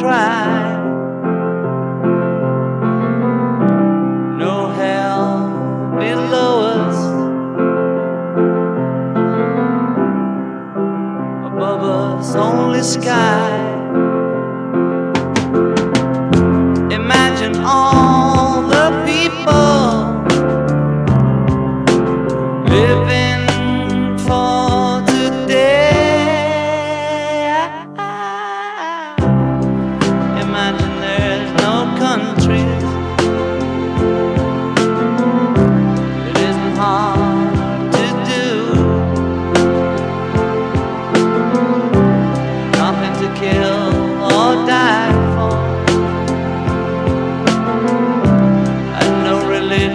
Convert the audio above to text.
try. No hell below us, above us, only sky. Imagine all the people living.